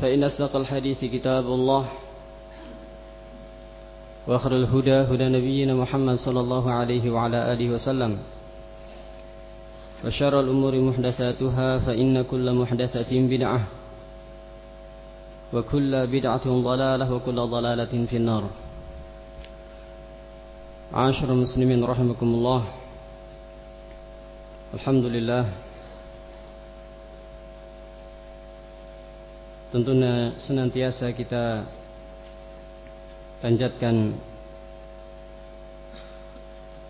فإن أصدق الحديث كتاب الله وآخر الهدى هدى نبينا محمد صلى الله عليه وعلى آله وسلم وشر الأمور محدثاتها فإن كل محدثة بدعة وكل بدعة ضلالة وكل ضلالة في النار. عاشر المسلمين رحمكم الله. الحمد لله. Tentunya senantiasa kita panjatkan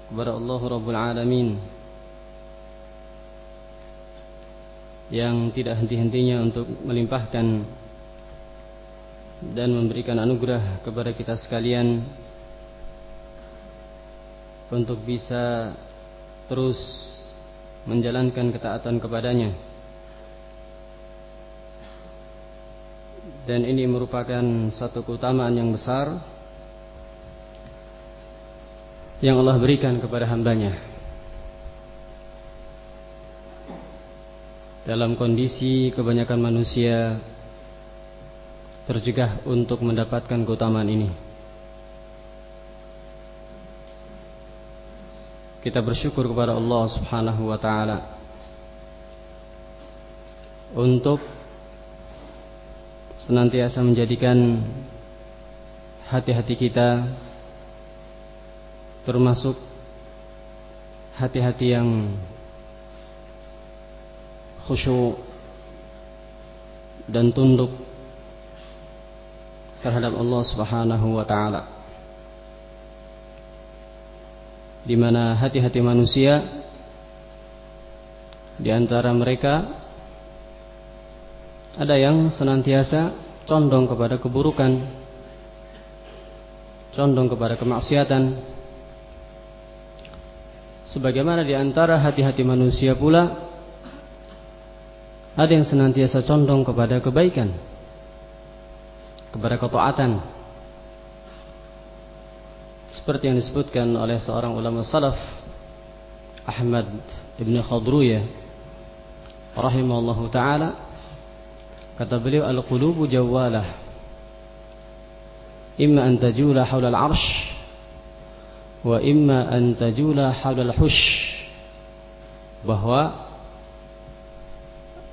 kepada Allah Rabbul Alamin yang tidak henti-hentinya untuk melimpahkan dan memberikan anugerah kepada kita sekalian untuk bisa terus menjalankan ketaatan kepadanya dan ini merupakan satu keutamaan yang besar yang Allah berikan kepada hambanya. Dalam kondisi kebanyakan manusia tercegah untuk mendapatkan keutamaan ini. Kita bersyukur kepada Allah Subhanahu wa taala untuk senantiasa menjadikan hati-hati kita termasuk hati-hati yang khusyuk dan tunduk terhadap Allah Subhanahu wa taala. Di mana hati-hati manusia di antara mereka ada yang senantiasa condong kepada keburukan, condong kepada kemaksiatan. Sebagaimana di antara hati-hati manusia pula ada yang senantiasa condong kepada kebaikan, kepada ketaatan. Seperti yang disebutkan oleh seorang ulama salaf Ahmad Ibn Khadruyah rahimahullahu taala Kata beliau al-qulubu jawalah. Imma an tajula haula al-arsh wa imma an tajula al-hush. Bahwa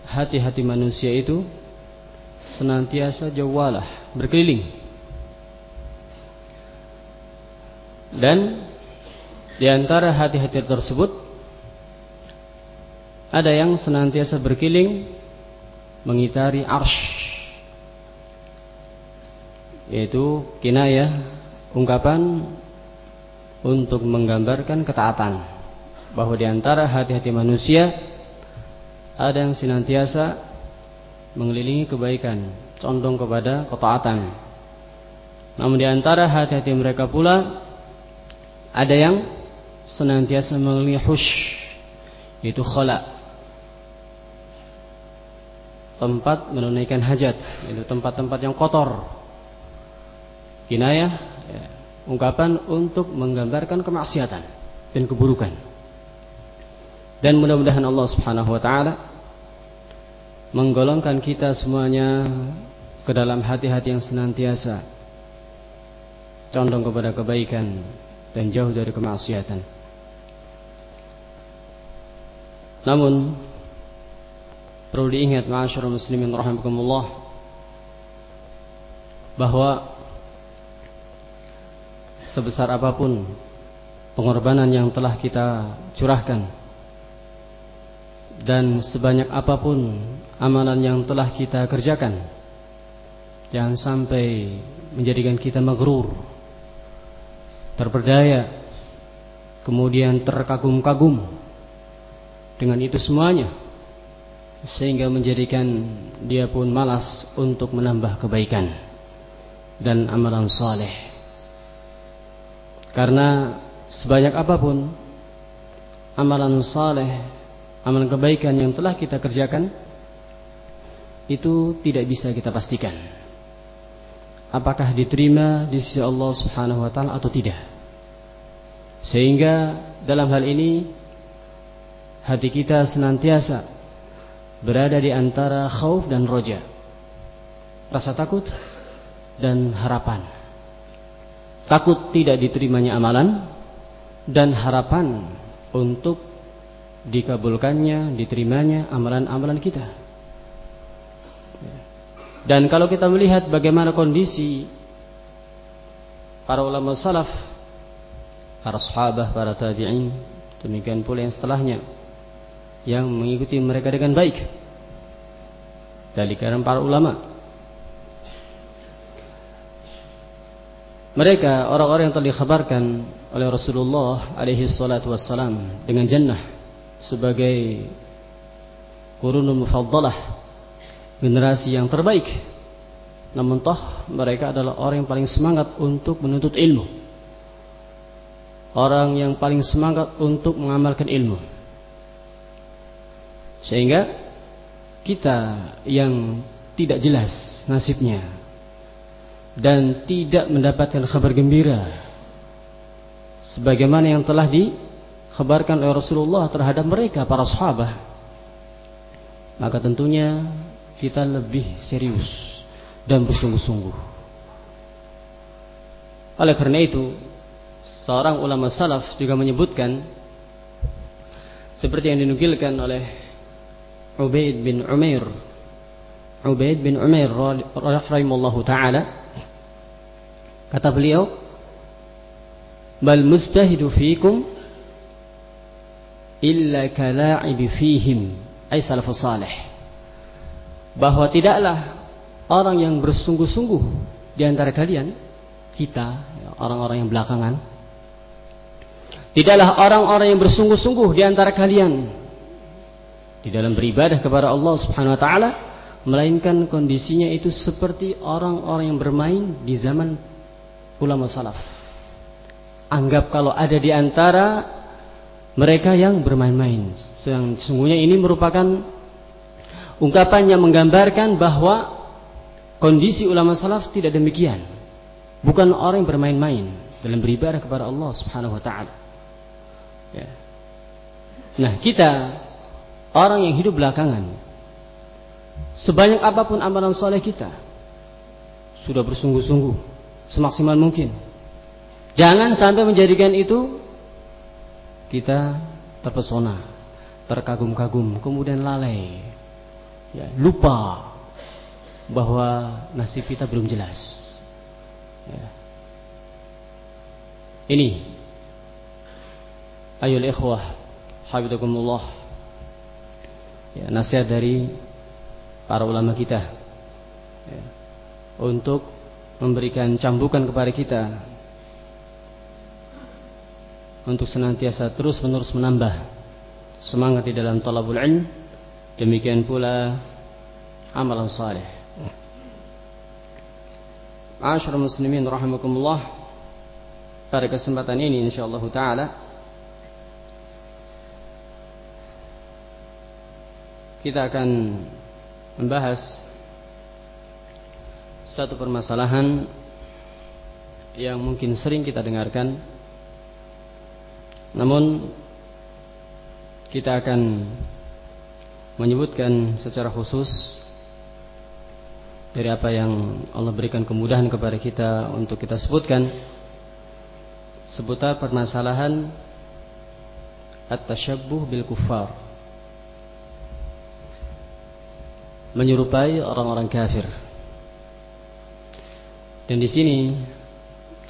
hati-hati manusia itu senantiasa jawalah, berkeliling. Dan di antara hati-hati tersebut ada yang senantiasa berkeliling mengitari arsh yaitu kinayah ungkapan untuk menggambarkan ketaatan. Bahwa di antara hati-hati manusia ada yang senantiasa mengelilingi kebaikan condong kepada ketaatan. Namun di antara hati-hati mereka pula ada yang senantiasa mengelilingi hush yaitu khala tempat menunaikan hajat itu tempat-tempat yang kotor Kinayah ya, ungkapan untuk menggambarkan kemaksiatan dan keburukan. Dan mudah-mudahan Allah Subhanahu wa taala menggolongkan kita semuanya ke dalam hati-hati yang senantiasa condong kepada kebaikan dan jauh dari kemaksiatan. Namun perlu diingat ma'asyiral muslimin rahimakumullah bahwa sebesar apa pun pengorbanan yang telah kita curahkan dan sebanyak apa pun amalan yang telah kita kerjakan jangan sampai menjadikan kita magrur terperdaya kemudian terkagum-kagum dengan itu semuanya sehingga menjadikan dia pun malas untuk menambah kebaikan dan amalan saleh karena sebanyak apa pun amalan saleh, amalan kebaikan yang telah kita kerjakan itu tidak bisa kita pastikan. Apakah diterima di sisi Allah Subhanahu wa taala atau tidak. Sehingga dalam hal ini hati kita senantiasa berada di antara khauf dan roja. Rasa takut dan harapan takut tidak diterimanya amalan dan harapan untuk dikabulkannya, diterimanya amalan-amalan kita. Dan kalau kita melihat bagaimana kondisi para ulama salaf, para sahabat, para tabi'in, demikian pula yang setelahnya yang mengikuti mereka dengan baik. Dari kalangan para ulama Mereka orang-orang yang telah dikhabarkan oleh Rasulullah alaihi salatu wassalam dengan jannah sebagai kurunul mufaddalah generasi yang terbaik. Namun toh mereka adalah orang yang paling semangat untuk menuntut ilmu. Orang yang paling semangat untuk mengamalkan ilmu. Sehingga kita yang tidak jelas nasibnya dan tidak mendapatkan kabar gembira sebagaimana yang telah dikhabarkan oleh Rasulullah terhadap mereka para sahabat maka tentunya kita lebih serius dan bersungguh-sungguh. Oleh karena itu seorang ulama salaf juga menyebutkan seperti yang dinukilkan oleh Ubaid bin Umair Ubaid bin Umair rahimallahu taala Kata beliau, "Bal mustahidu fikum illa kala'ibi fihim." Ay salafus salih. Bahwa tidaklah orang yang bersungguh-sungguh di antara kalian, kita, orang-orang yang belakangan, tidaklah orang-orang yang bersungguh-sungguh di antara kalian di dalam beribadah kepada Allah Subhanahu wa taala melainkan kondisinya itu seperti orang-orang yang bermain di zaman ulama salaf. Anggap kalau ada di antara mereka yang bermain-main. Yang sesungguhnya ini merupakan ungkapan yang menggambarkan bahwa kondisi ulama salaf tidak demikian. Bukan orang yang bermain-main dalam beribadah kepada Allah Subhanahu wa taala. Ya. Nah, kita orang yang hidup belakangan sebanyak apa pun amalan soleh kita sudah bersungguh-sungguh semaksimal mungkin. Jangan sampai menjadikan itu kita terpesona, terkagum-kagum, kemudian lalai, ya, lupa bahwa nasib kita belum jelas. Ya. Ini ayol ikhwah habibakumullah ya, nasihat dari para ulama kita. Ya, untuk memberikan cambukan kepada kita. Untuk senantiasa terus menerus menambah semangat di dalam talabul ilm. Demikian pula amalan saleh Asyar muslimin rahimakumullah. Pada kesempatan ini insyaallah taala kita akan membahas satu permasalahan yang mungkin sering kita dengarkan. Namun kita akan menyebutkan secara khusus dari apa yang Allah berikan kemudahan kepada kita untuk kita sebutkan seputar permasalahan at-tashabbuh bil kuffar menyerupai orang-orang kafir dan di sini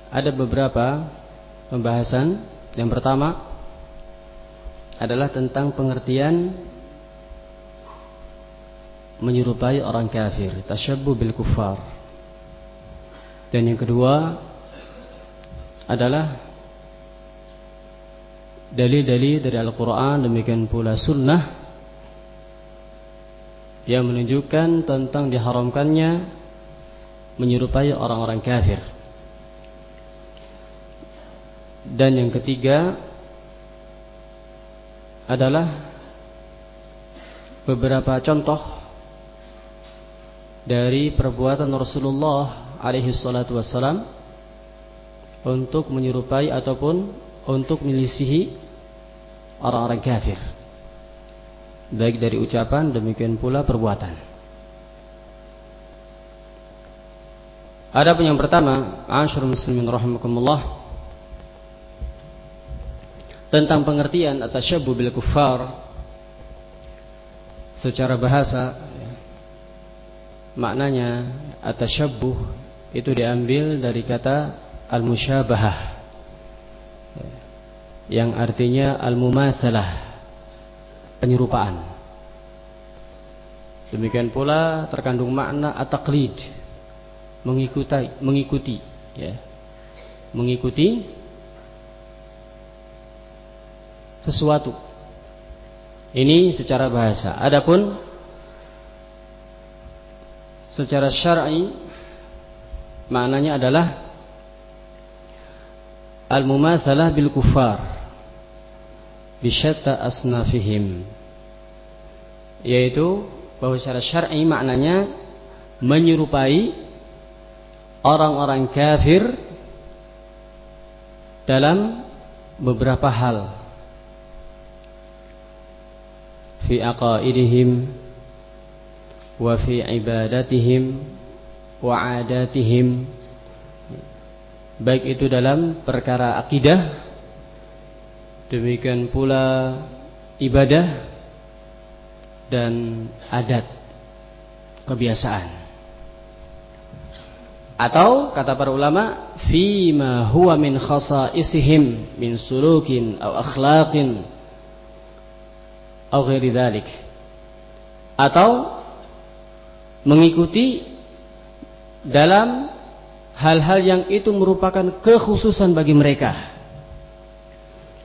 ada beberapa pembahasan yang pertama adalah tentang pengertian menyerupai orang kafir, tasyabbu bil kuffar. Dan yang kedua adalah dalil-dalil dari Al-Quran demikian pula sunnah yang menunjukkan tentang diharamkannya menyerupai orang-orang kafir. Dan yang ketiga adalah beberapa contoh dari perbuatan Rasulullah alaihi salatu untuk menyerupai ataupun untuk melisihi orang-orang kafir baik dari ucapan demikian pula perbuatan. Adapun yang pertama, Asyur muslimin rahimakumullah tentang pengertian atas syabu bil kuffar secara bahasa maknanya atasyabbuh itu diambil dari kata al-musyabahah yang artinya al-mumatsalah penyerupaan. Demikian pula terkandung makna at-taqlid. Mengikuti mengikuti ya. Mengikuti sesuatu. Ini secara bahasa. Adapun secara syar'i maknanya adalah al-mumatsalah bil kufar bisyatta asnafihim yaitu bahwa secara syar'i maknanya menyerupai orang-orang kafir dalam beberapa hal. Fi aqaidihim wa fi ibadatihim wa adatihim. Baik itu dalam perkara akidah demikian pula ibadah dan adat kebiasaan. Atau kata para ulama fima huwa min khasaisihim min sulukin atau akhlaqin atau ghairi dhalik. Atau mengikuti dalam hal-hal yang itu merupakan kekhususan bagi mereka.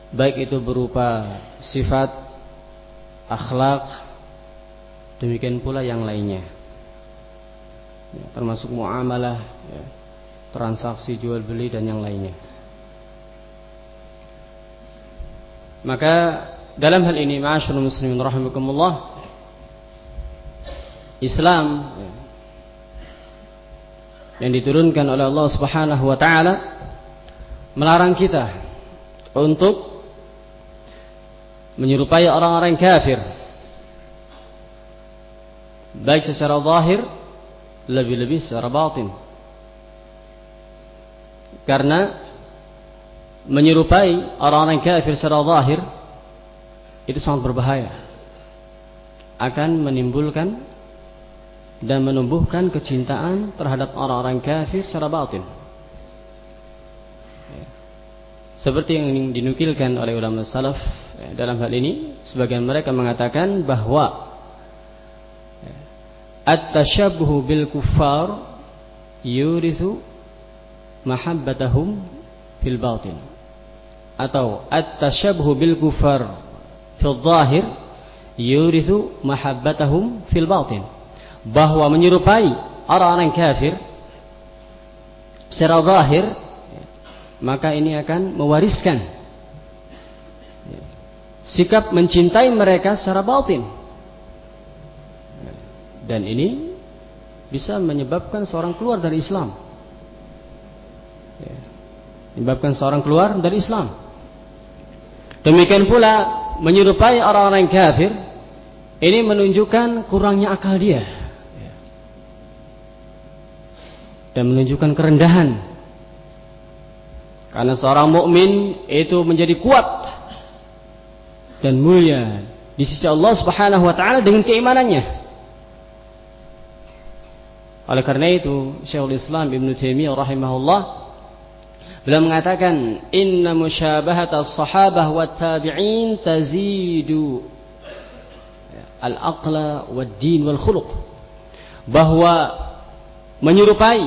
Baik itu berupa sifat akhlak demikian pula yang lainnya. Ya, termasuk muamalah ya, transaksi jual beli dan yang lainnya. Maka dalam hal ini ma'asyiral muslimin rahimakumullah Islam yang diturunkan oleh Allah Subhanahu wa taala melarang kita untuk menyerupai orang-orang kafir baik secara zahir lebih-lebih secara batin karena menyerupai orang-orang kafir secara zahir itu sangat berbahaya akan menimbulkan dan menumbuhkan kecintaan terhadap orang-orang kafir secara batin. Seperti yang dinukilkan oleh ulama salaf dalam hal ini, sebagian mereka mengatakan bahwa at-tashabbuh bil kuffar yurithu mahabbatahum fil batin atau at-tashabbuh bil kuffar fil zahir yurithu mahabbatahum fil batin bahwa menyerupai orang-orang kafir secara zahir maka ini akan mewariskan sikap mencintai mereka secara batin dan ini bisa menyebabkan seorang keluar dari Islam menyebabkan seorang keluar dari Islam. Demikian pula menyerupai orang-orang kafir ini menunjukkan kurangnya akal dia dan menunjukkan kerendahan. Karena seorang mukmin itu menjadi kuat dan mulia di sisi Allah Subhanahu wa taala dengan keimanannya. Oleh karena itu, Syekhul Islam Ibn Taimiyah rahimahullah beliau mengatakan, "Inna musyabahat as-sahabah wa tabi'in tazidu al-aqla wa din wal khuluq." Bahwa menyerupai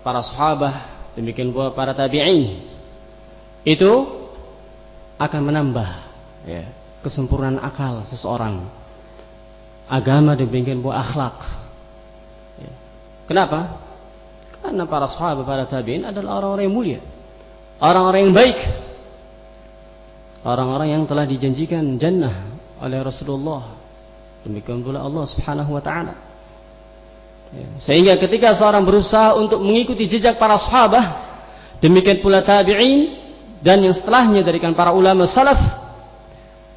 para sahabat demikian pula para tabi'in itu akan menambah ya, kesempurnaan akal seseorang agama demikian pula akhlak Kenapa? Karena para sahabat, para tabi'in adalah orang-orang yang mulia. Orang-orang yang baik. Orang-orang yang telah dijanjikan jannah oleh Rasulullah. Demikian pula Allah subhanahu wa ta'ala. Ya. Sehingga ketika seorang berusaha untuk mengikuti jejak para sahabat, demikian pula tabi'in, dan yang setelahnya dari para ulama salaf,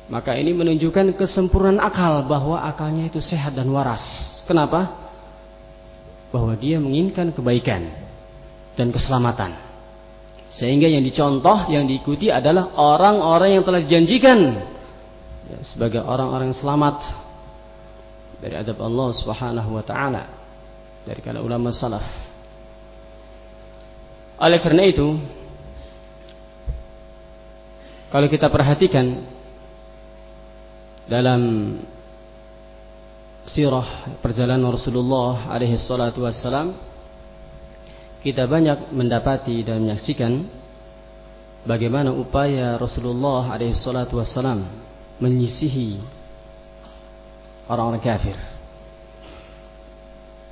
maka ini menunjukkan kesempurnaan akal bahwa akalnya itu sehat dan waras. Kenapa? Bahwa dia menginginkan kebaikan dan keselamatan. Sehingga yang dicontoh, yang diikuti adalah orang-orang yang telah dijanjikan ya, sebagai orang-orang yang selamat dari adab Allah Subhanahu wa taala dari kala ulama salaf. Oleh karena itu, kalau kita perhatikan dalam sirah perjalanan Rasulullah alaihi salatu wassalam kita banyak mendapati dan menyaksikan bagaimana upaya Rasulullah alaihi salatu wassalam menyisihi orang-orang kafir.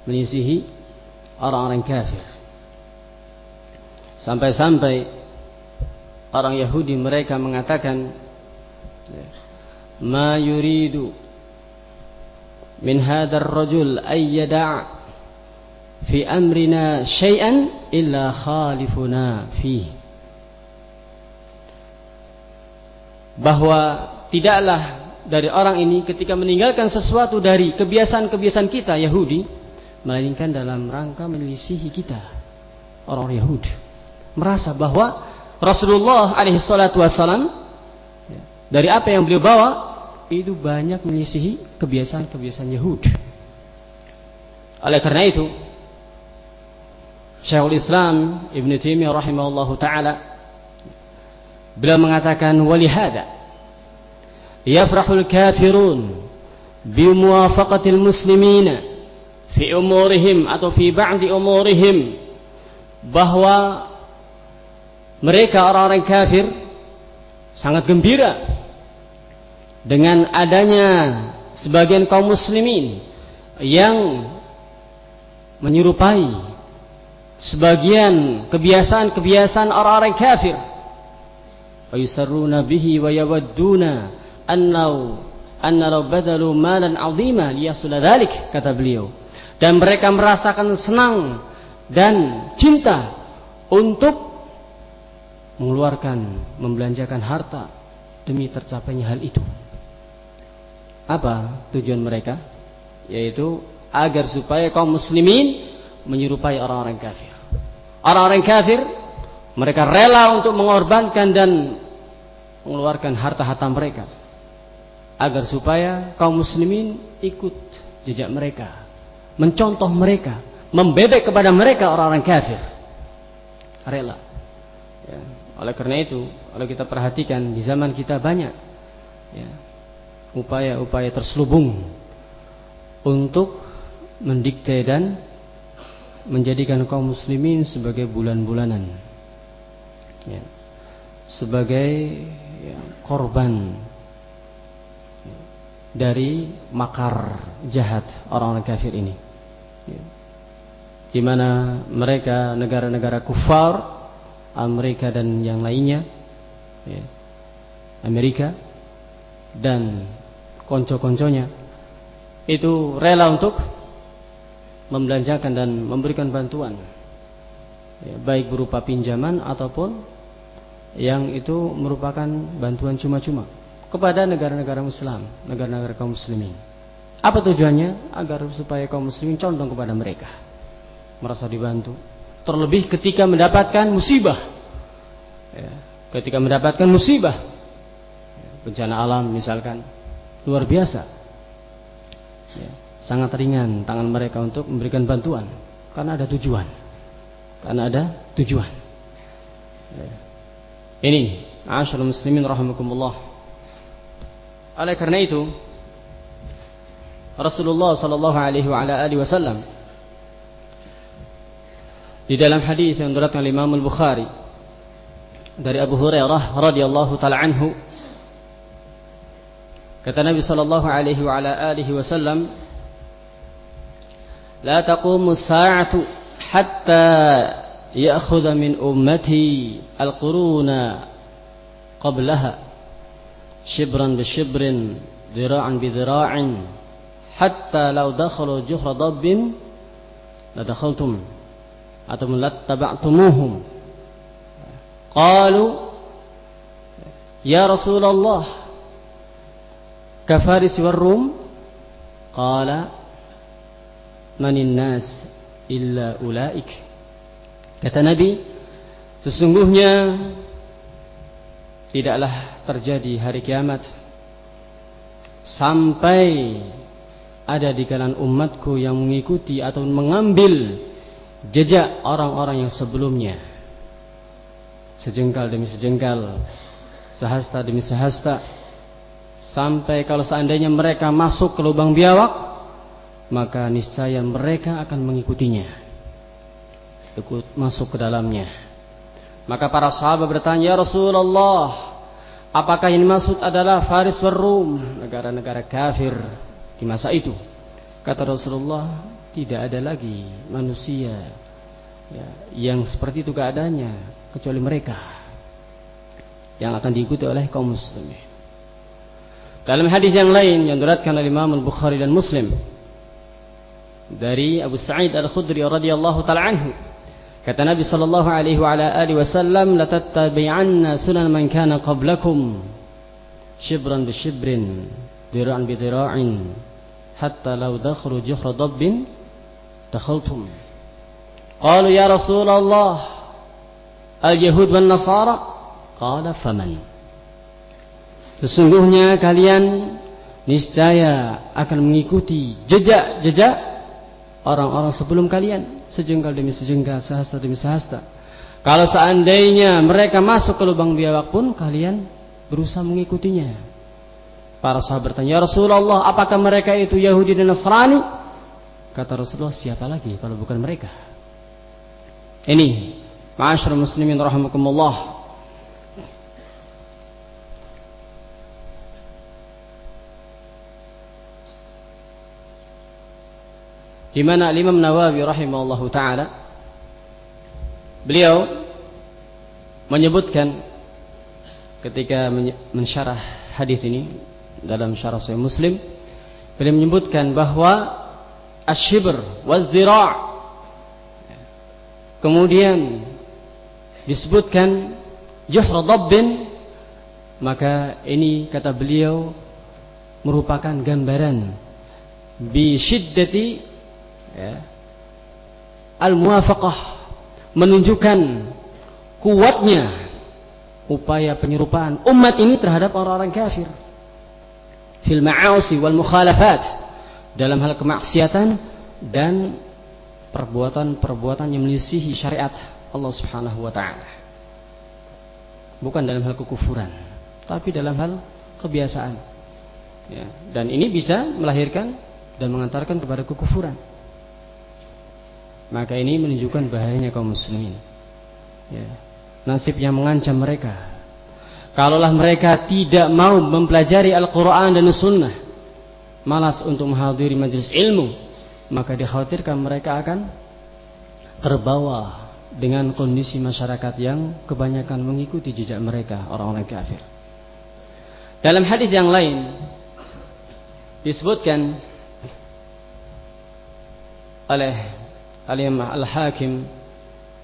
Menyisihi orang-orang kafir. Sampai-sampai orang Yahudi mereka mengatakan ma yuridu من هذا الرجل ay yada' في أمرنا شيئا إلا خالفنا فيه، bahwa tidaklah dari orang ini ketika meninggalkan sesuatu dari kebiasaan-kebiasaan kita Yahudi melainkan dalam rangka menyelisihi kita orang Yahudi. Merasa bahwa Rasulullah alaihi salatu wasalam ya, dari apa yang beliau bawa itu banyak menyisihi kebiasaan-kebiasaan Yahudi. Oleh karena itu, Syekhul Islam Ibn Taimiyah rahimahullahu taala beliau mengatakan walihada yafrahul kafirun bimuwafaqatil muslimina fi umurihim atau fi ba'di umurihim bahwa mereka orang-orang kafir sangat gembira dengan adanya sebagian kaum muslimin yang menyerupai sebagian kebiasaan-kebiasaan orang-orang kafir. Bihi wa yawadduna kata beliau. Dan mereka merasakan senang dan cinta untuk mengeluarkan membelanjakan harta demi tercapainya hal itu apa tujuan mereka? Yaitu agar supaya kaum muslimin menyerupai orang-orang kafir. Orang-orang kafir mereka rela untuk mengorbankan dan mengeluarkan harta-harta mereka agar supaya kaum muslimin ikut jejak mereka, mencontoh mereka, membebek kepada mereka orang-orang kafir. Rela. Ya. Oleh karena itu, kalau kita perhatikan di zaman kita banyak ya, upaya-upaya terselubung untuk mendikte dan menjadikan kaum muslimin sebagai bulan-bulanan. Ya, sebagai ya, korban dari makar jahat orang-orang kafir ini. Ya. di mana mereka negara-negara kufar Amerika dan yang lainnya ya, Amerika dan konco-konconya itu rela untuk membelanjakan dan memberikan bantuan ya, baik berupa pinjaman ataupun yang itu merupakan bantuan cuma-cuma kepada negara-negara Muslim, negara-negara kaum muslimin. Apa tujuannya? Agar supaya kaum muslimin condong kepada mereka. Merasa dibantu. Terlebih ketika mendapatkan musibah. Ya, ketika mendapatkan musibah. Ya, bencana alam misalkan. Luar biasa. Ya, sangat ringan tangan mereka untuk memberikan bantuan. Karena ada tujuan. Karena ada tujuan. Ya. Ini. Asyarul muslimin rahimakumullah. Oleh karena itu, Rasulullah sallallahu alaihi wa alihi wasallam di dalam hadis yang diriwayatkan oleh Imam Al-Bukhari dari Abu Hurairah radhiyallahu taala anhu kata Nabi sallallahu alaihi wa ala alihi wasallam la taqumu as-sa'atu hatta ya'khudha min ummati al-quruna qablaha shibran bi shibrin dhira'an bi dhira'in hatta law dakhalu juhra dabbin la dakhaltum atau lattaba'tumuhum qalu ya rasulullah war rum qala manin nas illa ulaik kata nabi sesungguhnya tidaklah terjadi hari kiamat sampai ada di kalangan umatku yang mengikuti atau mengambil jejak orang-orang yang sebelumnya. Sejengkal demi sejengkal sehasta demi sehasta sampai kalau seandainya mereka masuk ke lubang biawak maka niscaya mereka akan mengikutinya ikut masuk ke dalamnya maka para sahabat bertanya ya Rasulullah apakah yang dimaksud adalah Faris dan Rum negara-negara kafir di masa itu. Kata Rasulullah, tidak ada lagi manusia ya, yang seperti itu keadaannya kecuali mereka yang akan diikuti oleh kaum muslimin. Dalam hadis yang lain yang diriwayatkan oleh Imam Al-Bukhari dan Muslim dari Abu Sa'id Al-Khudri radhiyallahu taala anhu kata Nabi sallallahu alaihi wa ala alihi wasallam la tattabi'anna sunan man kana qablakum shibran bi shibrin dira'an bi dira'in hatta law dakhalu juhra dabbin dakhaltum qalu ya rasulullah al yahud wan nasara qala faman sesungguhnya kalian niscaya akan mengikuti jejak-jejak orang-orang sebelum kalian sejengkal demi sejengkal sehasta demi sehasta kalau seandainya mereka masuk ke lubang biawak pun kalian berusaha mengikutinya Para sahabat bertanya, "Ya Rasulullah, apakah mereka itu Yahudi dan Nasrani?" Kata Rasulullah, "Siapa lagi kalau bukan mereka?" Ini, ma'asyiral muslimin rahimakumullah. Di mana Imam Nawawi rahimahullahu taala beliau menyebutkan ketika mensyarah hadis ini dalam syarah Sahih Muslim beliau menyebutkan bahwa asyibr wal dhira' kemudian disebutkan juhra dabbin maka ini kata beliau merupakan gambaran bi syiddati ya, al muwafaqah menunjukkan kuatnya upaya penyerupaan umat ini terhadap orang-orang kafir fil ma'asi wal mukhalafat dalam hal kemaksiatan dan perbuatan-perbuatan yang menyisihi syariat Allah Subhanahu wa taala. Bukan dalam hal kekufuran, tapi dalam hal kebiasaan. Ya, dan ini bisa melahirkan dan mengantarkan kepada kekufuran. Maka ini menunjukkan bahayanya kaum muslimin. Ya, nasib yang mengancam mereka Kalaulah mereka tidak mau mempelajari Al-Quran dan Sunnah, malas untuk menghadiri majelis ilmu, maka dikhawatirkan mereka akan terbawa dengan kondisi masyarakat yang kebanyakan mengikuti jejak mereka, orang-orang kafir. Dalam hadis yang lain disebutkan oleh Al-Hakim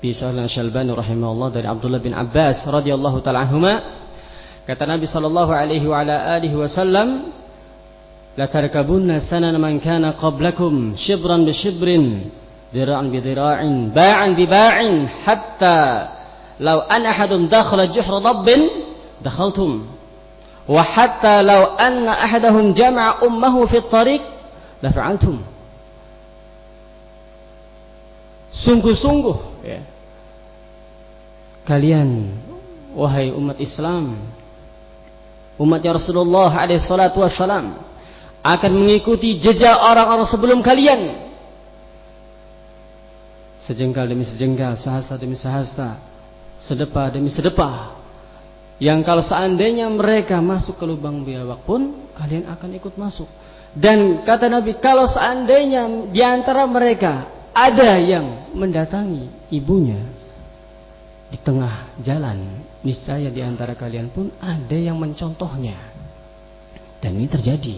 Bi Syarh Syalbani rahimahullah dari Abdullah bin Abbas radhiyallahu taala anhuma kata Nabi sallallahu alaihi wa ala alihi wasallam la tarkabunna sanana man kana qablakum shibran bi shibrin dira'an bi dira'in ba'an bi ba'in hatta law an ahadum dakhala juhra dabbin dakhaltum wa hatta law anna ahadahum jama'a ummahu fi at-tariq la fa'altum sungguh-sungguh ya. kalian wahai umat Islam umatnya Rasulullah alaihi wassalam akan mengikuti jejak orang-orang sebelum kalian. Sejengkal demi sejengkal, sehasta demi sehasta, sedepah demi sedepah. Yang kalau seandainya mereka masuk ke lubang biawak pun, kalian akan ikut masuk. Dan kata Nabi, kalau seandainya di antara mereka ada yang mendatangi ibunya di tengah jalan, niscaya di antara kalian pun ada yang mencontohnya. Dan ini terjadi.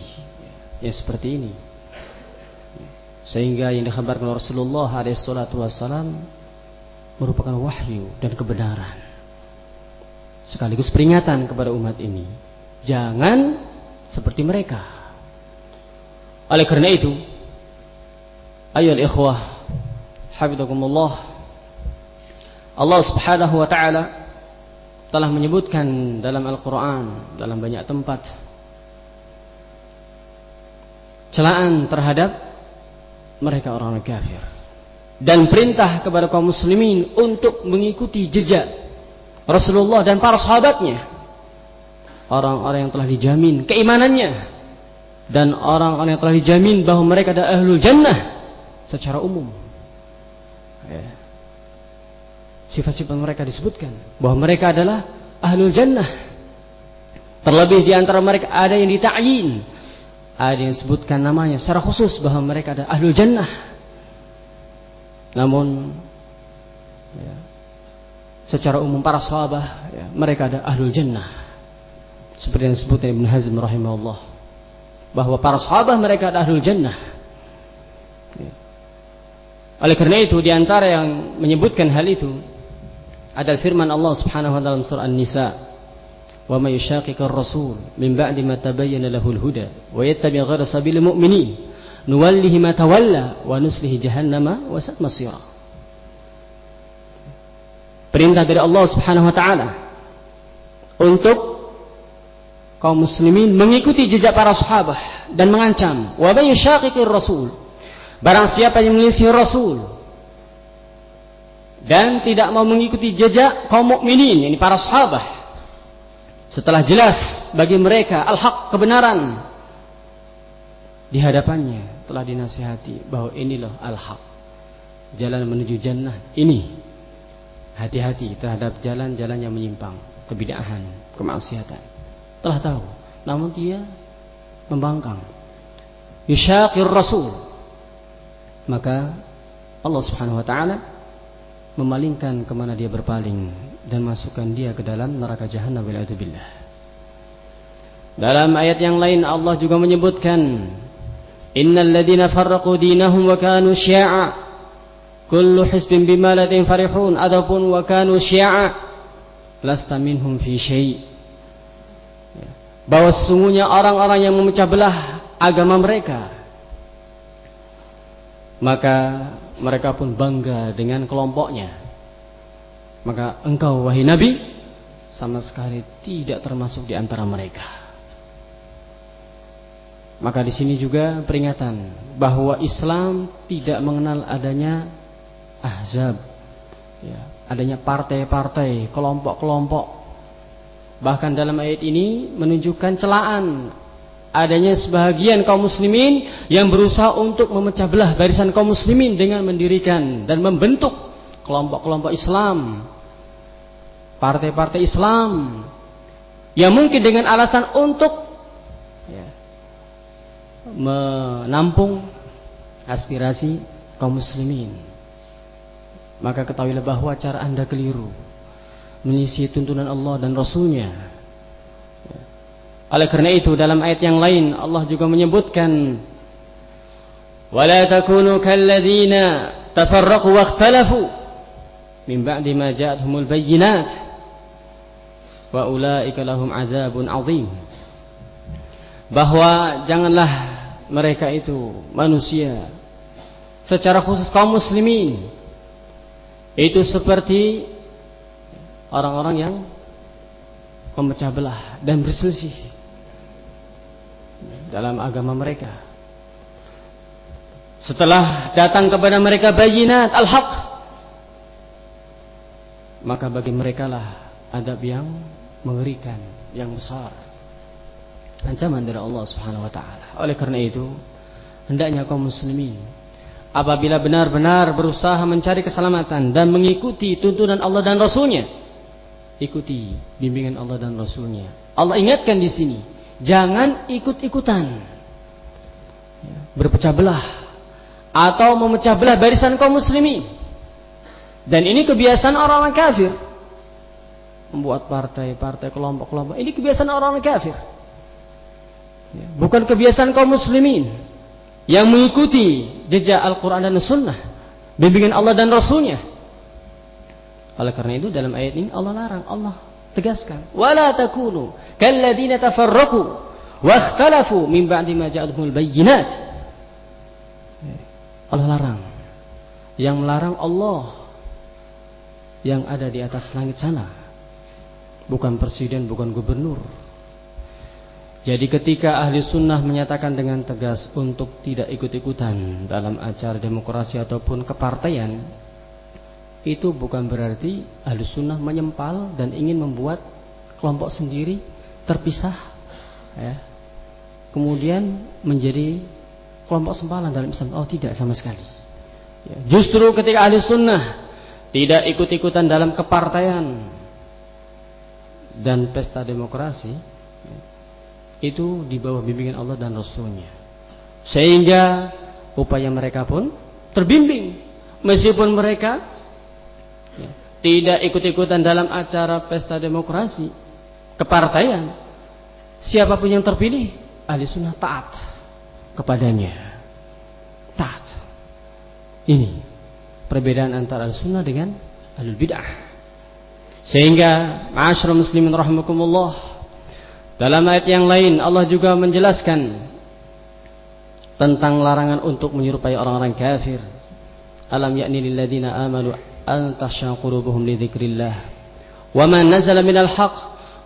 Ya seperti ini. Sehingga yang dikhabarkan Rasulullah SAW merupakan wahyu dan kebenaran. Sekaligus peringatan kepada umat ini. Jangan seperti mereka. Oleh karena itu ayo ikhwah hafizakumullah Allah Subhanahu wa taala telah menyebutkan dalam Al-Qur'an dalam banyak tempat celaan terhadap mereka orang-orang kafir dan perintah kepada kaum muslimin untuk mengikuti jejak Rasulullah dan para sahabatnya orang-orang yang telah dijamin keimanannya dan orang-orang yang telah dijamin bahwa mereka adalah ahlul jannah secara umum. Sifat-sifat mereka disebutkan bahwa mereka adalah ahlul jannah terlebih di antara mereka ada yang dita'yin ada yang sebutkan namanya secara khusus bahwa mereka ada ahlul jannah. Namun ya, secara umum para sahabat ya, mereka ada ahlul jannah. Seperti yang disebutkan Ibn Hazm rahimahullah bahwa para sahabat mereka ada ahlul jannah. Ya. Oleh karena itu di antara yang menyebutkan hal itu adalah firman Allah Subhanahu wa taala dalam surah An-Nisa, "Wa may yushaqiqir rasul min ba'di ma tabayyana lahul huda wa yattabi' ghayra sabil mu'minin nuwallihi ma tawalla wa nuslihi jahannama wa sa'at masira." Perintah dari Allah Subhanahu wa taala untuk kaum muslimin mengikuti jejak para sahabat dan mengancam wa may yushaqiqir rasul barang siapa yang menyelisih rasul dan tidak mau mengikuti jejak kaum mukminin ini para sahabat setelah jelas bagi mereka al-haq kebenaran di hadapannya telah dinasihati bahwa inilah al-haq jalan menuju jannah. Ini hati-hati terhadap jalan-jalan yang menyimpang kebidahan kemaksiatan. Telah tahu namun dia membangkang. Yusyaqir rasul maka Allah Subhanahu wa taala memalingkan ke mana dia berpaling dan masukkan dia ke dalam neraka jahanam billah. Dalam ayat yang lain Allah juga menyebutkan Innal ladina farraqu dinahum wa kanu syi'a kullu hizbin bima ladin farihun adapun wa kanu syi'a lasta minhum fi syai' ya. bahwa sesungguhnya orang-orang yang memecah belah agama mereka maka mereka pun bangga dengan kelompoknya. Maka engkau wahai Nabi sama sekali tidak termasuk di antara mereka. Maka di sini juga peringatan bahwa Islam tidak mengenal adanya ahzab, ya, adanya partai-partai, kelompok-kelompok. Bahkan dalam ayat ini menunjukkan celaan adanya sebahagian kaum muslimin yang berusaha untuk memecah belah barisan kaum muslimin dengan mendirikan dan membentuk kelompok-kelompok Islam, partai-partai Islam yang mungkin dengan alasan untuk ya, menampung aspirasi kaum muslimin. Maka ketahuilah bahwa cara anda keliru mengisi tuntunan Allah dan Rasulnya oleh karena itu dalam ayat yang lain Allah juga menyebutkan bahwa janganlah mereka itu manusia secara khusus kaum muslimin. Itu seperti orang-orang yang memecah belah dan berselisih dalam agama mereka setelah datang kepada mereka bayinat al-haq maka bagi mereka lah adab yang mengerikan, yang besar. Ancaman dari Allah Subhanahu wa taala. Oleh karena itu, hendaknya kaum muslimin apabila benar-benar berusaha mencari keselamatan dan mengikuti tuntunan Allah dan Rasulnya, ikuti bimbingan Allah dan Rasulnya. Allah ingatkan di sini, jangan ikut-ikutan ya, berpecah belah atau memecah belah barisan kaum muslimin. Dan ini kebiasaan orang-orang kafir. Membuat partai-partai, kelompok-kelompok. Ini kebiasaan orang-orang kafir. Ya, bukan kebiasaan kaum muslimin. Yang mengikuti jejak Al-Quran dan Sunnah. Bimbingan Allah dan Rasulnya. Oleh karena itu dalam ayat ini Allah larang. Allah tegaskan. Wala takunu kalladina tafarraku. Wa ikhtalafu min ba'di ma ja'adhumul bayyinat. Ya, Allah larang. Yang melarang Allah yang ada di atas langit sana. Bukan presiden, bukan gubernur. Jadi ketika ahli sunnah menyatakan dengan tegas untuk tidak ikut-ikutan dalam acara demokrasi ataupun kepartaian, itu bukan berarti ahli sunnah menyempal dan ingin membuat kelompok sendiri terpisah, ya. kemudian menjadi kelompok sempalan dalam Islam. Oh tidak sama sekali. Ya. Justru ketika ahli sunnah tidak ikut-ikutan dalam kepartaian dan pesta demokrasi itu di bawah bimbingan Allah dan Rasulnya sehingga upaya mereka pun terbimbing meskipun mereka ya, tidak ikut-ikutan dalam acara pesta demokrasi kepartaian siapa pun yang terpilih ahli sunnah taat kepadanya taat ini perbedaan antara al-sunnah dengan alul bid'ah. Sehingga ma'asyiral muslimin rahimakumullah dalam ayat yang lain Allah juga menjelaskan tentang larangan untuk menyerupai orang-orang kafir. Alam yakni lil ladzina amanu an tahsha qulubuhum li dzikrillah wa ma nazala minal haqq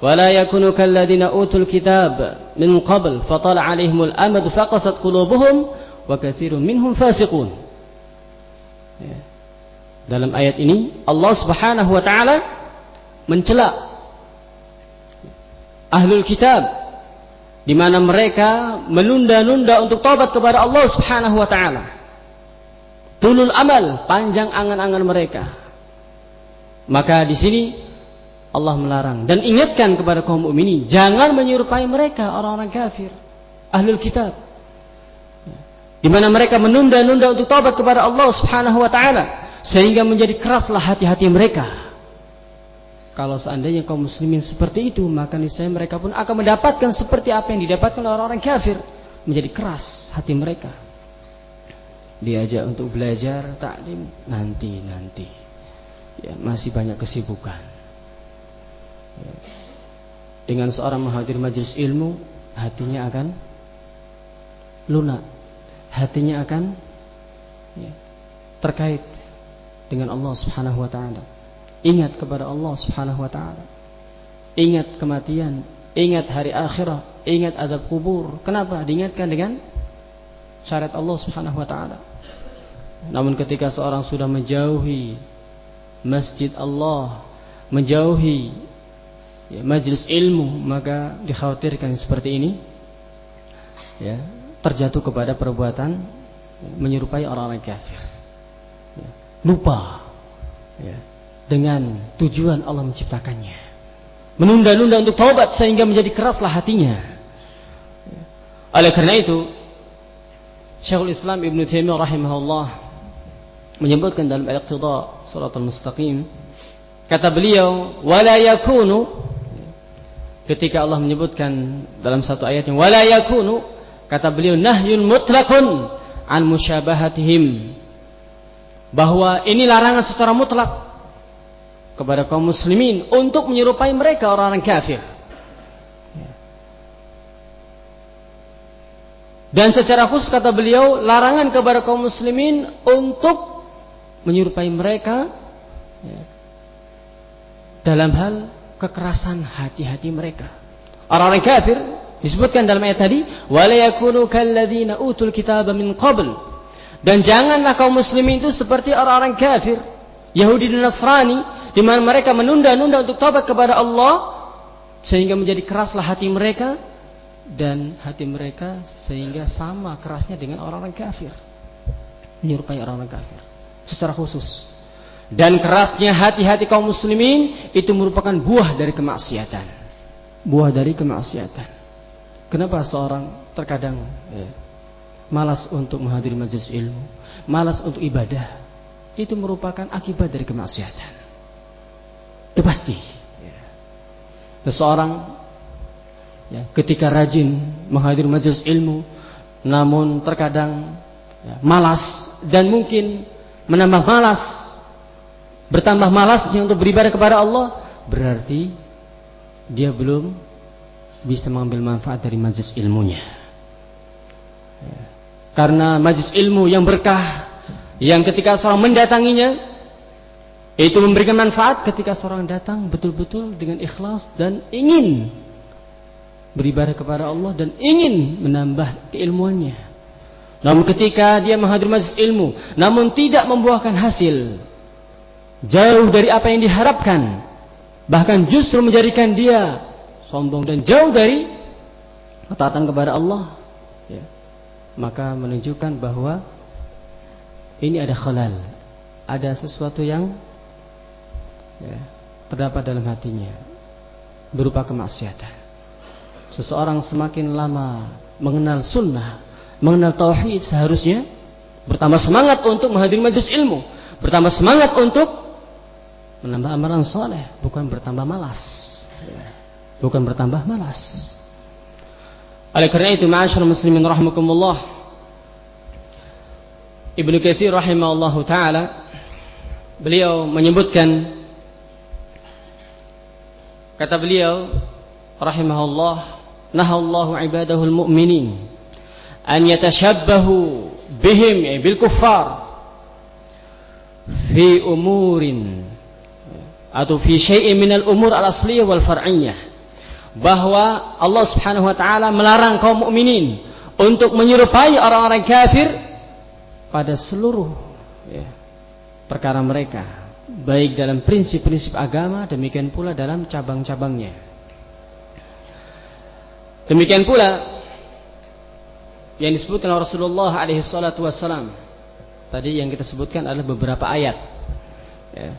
wa la yakunu kal ladzina utul kitab min qabl fatala alaihimul amad faqasat qulubuhum wa katsirun minhum fasiqun. Ya. Dalam ayat ini Allah Subhanahu wa taala mencela ahlul kitab di mana mereka menunda-nunda untuk taubat kepada Allah Subhanahu wa taala. Tulul amal, panjang angan-angan mereka. Maka di sini Allah melarang dan ingatkan kepada kaum mukminin jangan menyerupai mereka orang-orang kafir, ahlul kitab. Di mana mereka menunda-nunda untuk taubat kepada Allah Subhanahu wa taala sehingga menjadi keraslah hati-hati mereka. Kalau seandainya kaum muslimin seperti itu, maka niscaya mereka pun akan mendapatkan seperti apa yang didapatkan oleh orang-orang kafir. Menjadi keras hati mereka. Diajak untuk belajar taklim nanti-nanti. Ya, masih banyak kesibukan. Ya. Dengan seorang menghadir majelis ilmu, hatinya akan lunak. Hatinya akan ya, terkait dengan Allah Subhanahu wa taala. Ingat kepada Allah Subhanahu wa taala. Ingat kematian, ingat hari akhirat, ingat azab kubur. Kenapa? Diingatkan dengan syariat Allah Subhanahu wa taala. Namun ketika seorang sudah menjauhi masjid Allah, menjauhi ya, majlis ilmu, maka dikhawatirkan seperti ini ya, terjatuh kepada perbuatan menyerupai orang-orang kafir lupa ya, dengan tujuan Allah menciptakannya. Menunda-nunda untuk taubat sehingga menjadi keraslah hatinya. Ya. Oleh karena itu, Syekhul Islam Ibn Taimiyah rahimahullah menyebutkan dalam Al-Iqtida Surat Al-Mustaqim kata beliau wala yakunu ketika Allah menyebutkan dalam satu ayatnya wala yakunu kata beliau nahyun mutlaqun an musyabahatihim bahwa ini larangan secara mutlak kepada kaum muslimin untuk menyerupai mereka orang-orang kafir. Dan secara khusus kata beliau larangan kepada kaum muslimin untuk menyerupai mereka ya, dalam hal kekerasan hati-hati mereka. Orang-orang kafir disebutkan dalam ayat tadi, "Wala yakunu kalladzina utul kitaba min qabl." Dan janganlah kaum muslimin itu seperti orang-orang kafir, Yahudi dan Nasrani, di mana mereka menunda-nunda untuk tobat kepada Allah sehingga menjadi keraslah hati mereka dan hati mereka sehingga sama kerasnya dengan orang-orang kafir. Menyerupai orang-orang kafir secara khusus. Dan kerasnya hati-hati kaum muslimin itu merupakan buah dari kemaksiatan. Buah dari kemaksiatan. Kenapa seorang terkadang ya, malas untuk menghadiri majelis ilmu, malas untuk ibadah? Itu merupakan akibat dari kemaksiatan. Itu pasti. Ya. Seseorang ya, ketika rajin menghadiri majelis ilmu, namun terkadang ya, malas dan mungkin menambah malas, bertambah malasnya untuk beribadah kepada Allah, berarti dia belum bisa mengambil manfaat dari majlis ilmunya. Ya. Karena majlis ilmu yang berkah, yang ketika seorang mendatanginya, itu memberikan manfaat ketika seorang datang betul-betul dengan ikhlas dan ingin beribadah kepada Allah dan ingin menambah keilmuannya. Namun ketika dia menghadiri majlis ilmu, namun tidak membuahkan hasil, jauh dari apa yang diharapkan, bahkan justru menjadikan dia sombong dan jauh dari ketaatan kepada Allah, ya, maka menunjukkan bahwa ini ada khalal, ada sesuatu yang ya, terdapat dalam hatinya berupa kemaksiatan. Seseorang semakin lama mengenal sunnah, mengenal tauhid seharusnya bertambah semangat untuk menghadiri majelis ilmu, bertambah semangat untuk menambah amalan soleh, bukan bertambah malas. Bukan bertambah malas. Oleh karena itu, ma'asyar muslimin rahimakumullah. Ibnu Katsir rahimahullahu taala beliau menyebutkan kata beliau rahimahullah nahallahu ibadahul mu'minin. An yatashabbahu bihim ya, bil kuffar. Fi umurin. Atau fi syai'in minal umur al asliyah wal far'iyah bahwa Allah Subhanahu wa taala melarang kaum mukminin untuk menyerupai orang-orang kafir pada seluruh ya, perkara mereka. Baik dalam prinsip-prinsip agama demikian pula dalam cabang-cabangnya Demikian pula yang disebutkan oleh Rasulullah alaihi salatu wassalam. Tadi yang kita sebutkan adalah beberapa ayat. Ya.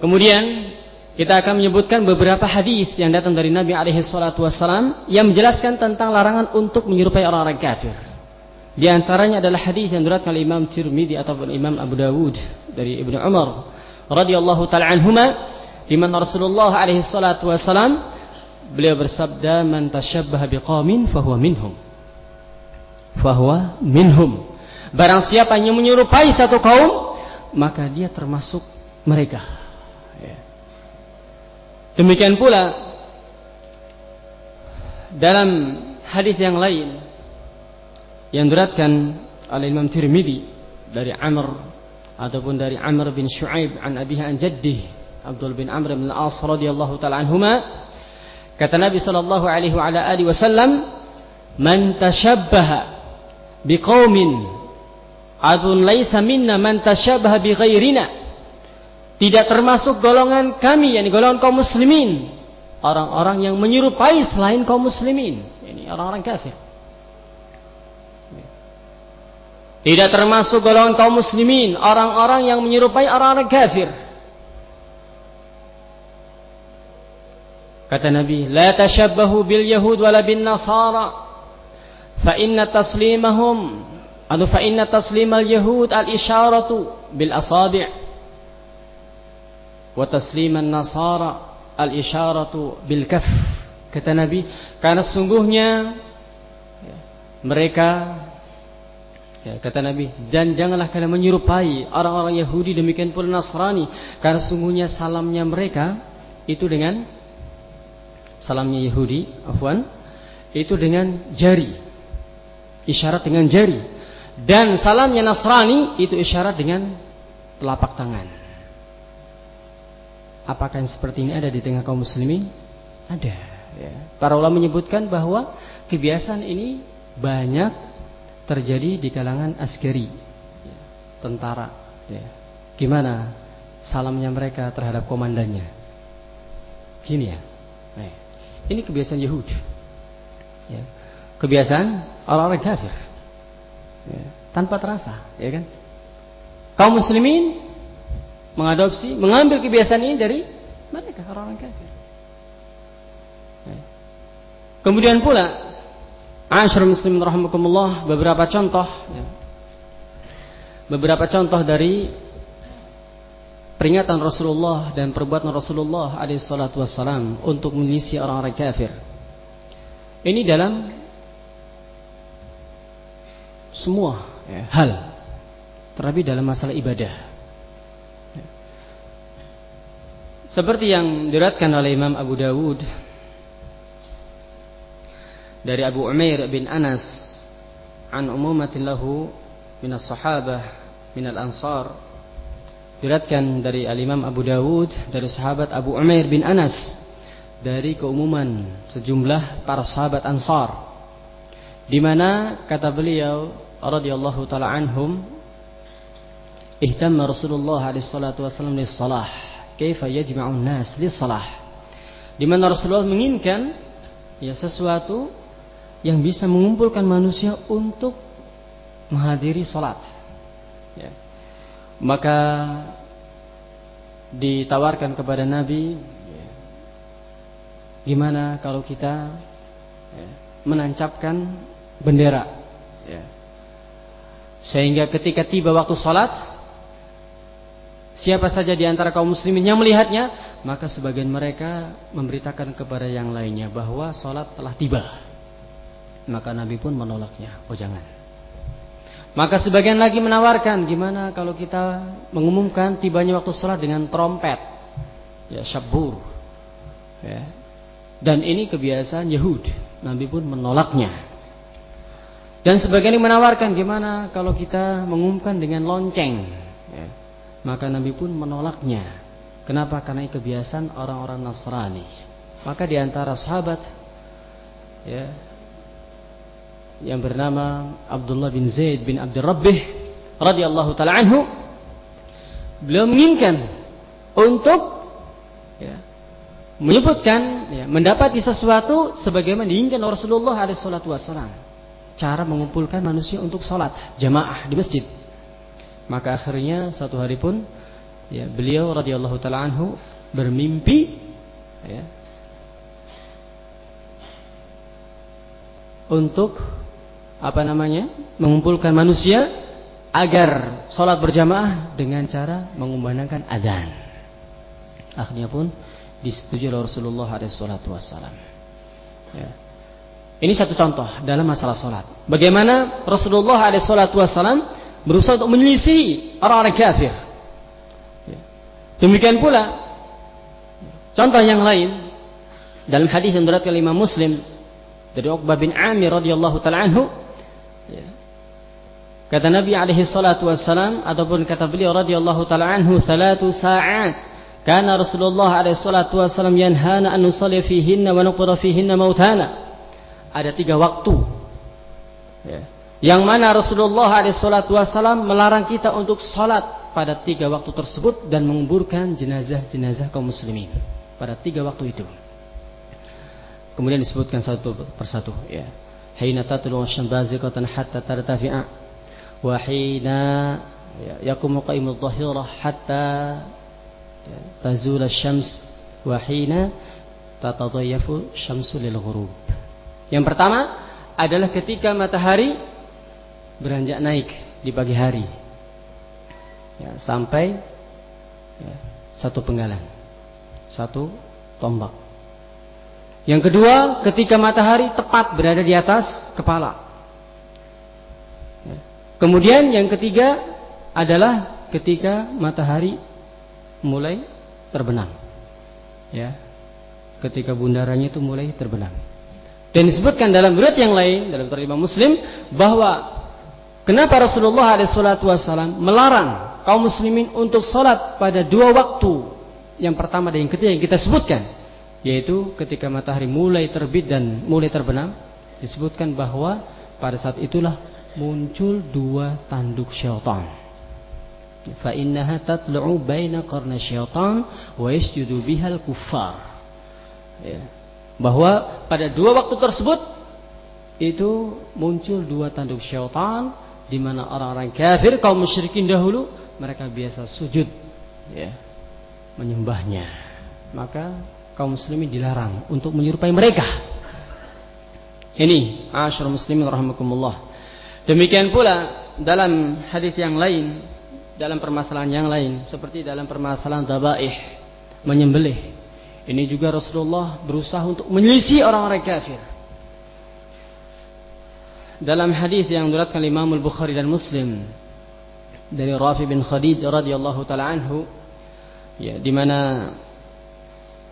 Kemudian kita akan menyebutkan beberapa hadis yang datang dari Nabi alaihi salatu wassalam yang menjelaskan tentang larangan untuk menyerupai orang-orang kafir. Di antaranya adalah hadis yang diriwayatkan oleh Imam Tirmidzi ataupun Imam Abu Dawud dari Ibnu Umar radhiyallahu taala anhuma di mana Rasulullah alaihi salatu wassalam beliau bersabda man tasyabbaha biqaumin fahuwa minhum. Fahuwa minhum. Barang siapa yang menyerupai satu kaum maka dia termasuk mereka. Ya. demikian pula dalam hadis yang lain yang diratkan oleh Imam Tirmidzi dari Amr ataupun dari Amr bin Shu'aib an abiha an jaddih Abdul bin Amr bin Al-As radhiyallahu taala Kata Nabi sallallahu alaihi wasallam, "Man tashabbaha biqaumin adun laisa minna man tashabbaha bi ghairina." Tidak termasuk golongan kami, yakni golongan kaum muslimin, orang-orang yang menyerupai selain kaum muslimin, ini orang-orang kafir. Tidak termasuk golongan kaum muslimin, orang-orang yang menyerupai orang-orang kafir. Kata Nabi, "La tashabbahu bil yahud wala bin nasara. Fa inna taslimahum atau bil asabi' wa tasliman nasara al isharatu bil kaf." Kata Nabi, karena sungguhnya mereka Ya, kata Nabi, dan janganlah kalian menyerupai orang-orang Yahudi demikian pula Nasrani. Karena sungguhnya salamnya mereka itu dengan salamnya Yahudi, afwan, itu dengan jari. Isyarat dengan jari. Dan salamnya Nasrani itu isyarat dengan telapak tangan. Apakah yang seperti ini ada di tengah kaum muslimin? Ada. Ya. Para ulama menyebutkan bahwa kebiasaan ini banyak terjadi di kalangan askeri tentara ya. gimana salamnya mereka terhadap komandannya gini ya ini kebiasaan Yahudi ya. kebiasaan orang-orang kafir ya. tanpa terasa ya kan kaum muslimin mengadopsi mengambil kebiasaan ini dari mereka orang-orang kafir ya. kemudian pula Asyur muslimin rahimakumullah beberapa contoh ya. beberapa contoh dari peringatan Rasulullah dan perbuatan Rasulullah alaihi salatu wassalam untuk mengisi orang-orang kafir. Ini dalam semua ya, hal terlebih dalam masalah ibadah. Seperti yang diriwayatkan oleh Imam Abu Dawud dari Abu Umair bin Anas an umumatin lahu minas sahabah minal ansar diratkan dari al-Imam Abu Dawud dari sahabat Abu Umair bin Anas dari keumuman sejumlah para sahabat Ansar di mana kata beliau radhiyallahu taala anhum ihtamma Rasulullah alaihi salatu wasallam lis salah kaifa yajma'un nas lis salah di mana Rasulullah menginginkan ya sesuatu yang bisa mengumpulkan manusia untuk menghadiri sholat. Ya. Maka ditawarkan kepada Nabi, gimana kalau kita ya, menancapkan bendera, ya. sehingga ketika tiba waktu sholat, siapa saja di antara kaum muslimin yang melihatnya, maka sebagian mereka memberitakan kepada yang lainnya bahwa sholat telah tiba. Maka Nabi pun menolaknya. Oh jangan. Maka sebagian lagi menawarkan, gimana kalau kita mengumumkan tibanya waktu sholat dengan trompet, ya syabur, ya. Dan ini kebiasaan Yahud. Nabi pun menolaknya. Dan sebagian yang menawarkan, gimana kalau kita mengumumkan dengan lonceng, ya. Maka Nabi pun menolaknya. Kenapa? Karena kebiasaan orang-orang Nasrani. Maka di antara sahabat, ya, yang bernama Abdullah bin Zaid bin Abdul Rabbih radhiyallahu taala anhu beliau menginginkan untuk ya, menyebutkan ya, mendapati sesuatu sebagaimana diinginkan Rasulullah alaihi wasallam cara mengumpulkan manusia untuk salat jamaah di masjid. Maka akhirnya satu hari pun ya, beliau radhiyallahu taala anhu bermimpi ya, untuk apa namanya mengumpulkan manusia agar sholat berjamaah dengan cara mengumandangkan adzan. Akhirnya pun disetujui oleh Rasulullah SAW. Ya. Ini satu contoh dalam masalah sholat. Bagaimana Rasulullah SAW berusaha untuk menyelisih orang-orang kafir. Ya. Demikian pula contoh yang lain dalam hadis yang berat oleh Muslim dari Uqbah bin Amir radhiyallahu taala anhu Ya. Kata Nabi alaihi salatu wassalam ataupun kata beliau radhiyallahu taala anhu salatu sa'at kana Rasulullah alaihi salatu wassalam yanhana an nusalli fihinna wa nuqra fihinna mautana. Ada tiga waktu. Ya. Yang mana Rasulullah alaihi salatu wassalam melarang kita untuk salat pada tiga waktu tersebut dan menguburkan jenazah-jenazah kaum muslimin pada tiga waktu itu. Kemudian disebutkan satu persatu ya. حين تطلع الشمس بازغة حتى ترتفع وحين يقوم قائم الظهيرة حتى تزول الشمس وحين تتضيف الشمس للغروب yang pertama adalah ketika matahari beranjak naik di pagi hari ya, sampai ya, satu penggalan satu tombak yang kedua, ketika matahari tepat berada di atas kepala. Ya. Kemudian yang ketiga adalah ketika matahari mulai terbenam. Ya. Ketika bundarannya itu mulai terbenam. Dan disebutkan dalam riwayat yang lain dalam terima Muslim bahwa kenapa Rasulullah SAW melarang kaum muslimin untuk sholat pada dua waktu yang pertama dan yang ketiga yang kita sebutkan yaitu ketika matahari mulai terbit dan mulai terbenam disebutkan bahwa pada saat itulah muncul dua tanduk syaitan fa innaha tatlu'u baina qarna syaitan wa yasjudu bihal kuffar ya. bahwa pada dua waktu tersebut itu muncul dua tanduk syaitan di mana orang-orang kafir kaum musyrikin dahulu mereka biasa sujud ya menyembahnya. Maka kaum muslimin dilarang untuk menyerupai mereka. Ini asyur muslimin rahimakumullah. Demikian pula dalam hadis yang lain, dalam permasalahan yang lain, seperti dalam permasalahan tabaih, menyembelih. Ini juga Rasulullah berusaha untuk menyelisih orang-orang kafir. Dalam hadis yang diriwayatkan Imam Al-Bukhari dan Muslim dari Rafi bin Khadij radhiyallahu taala anhu ya di mana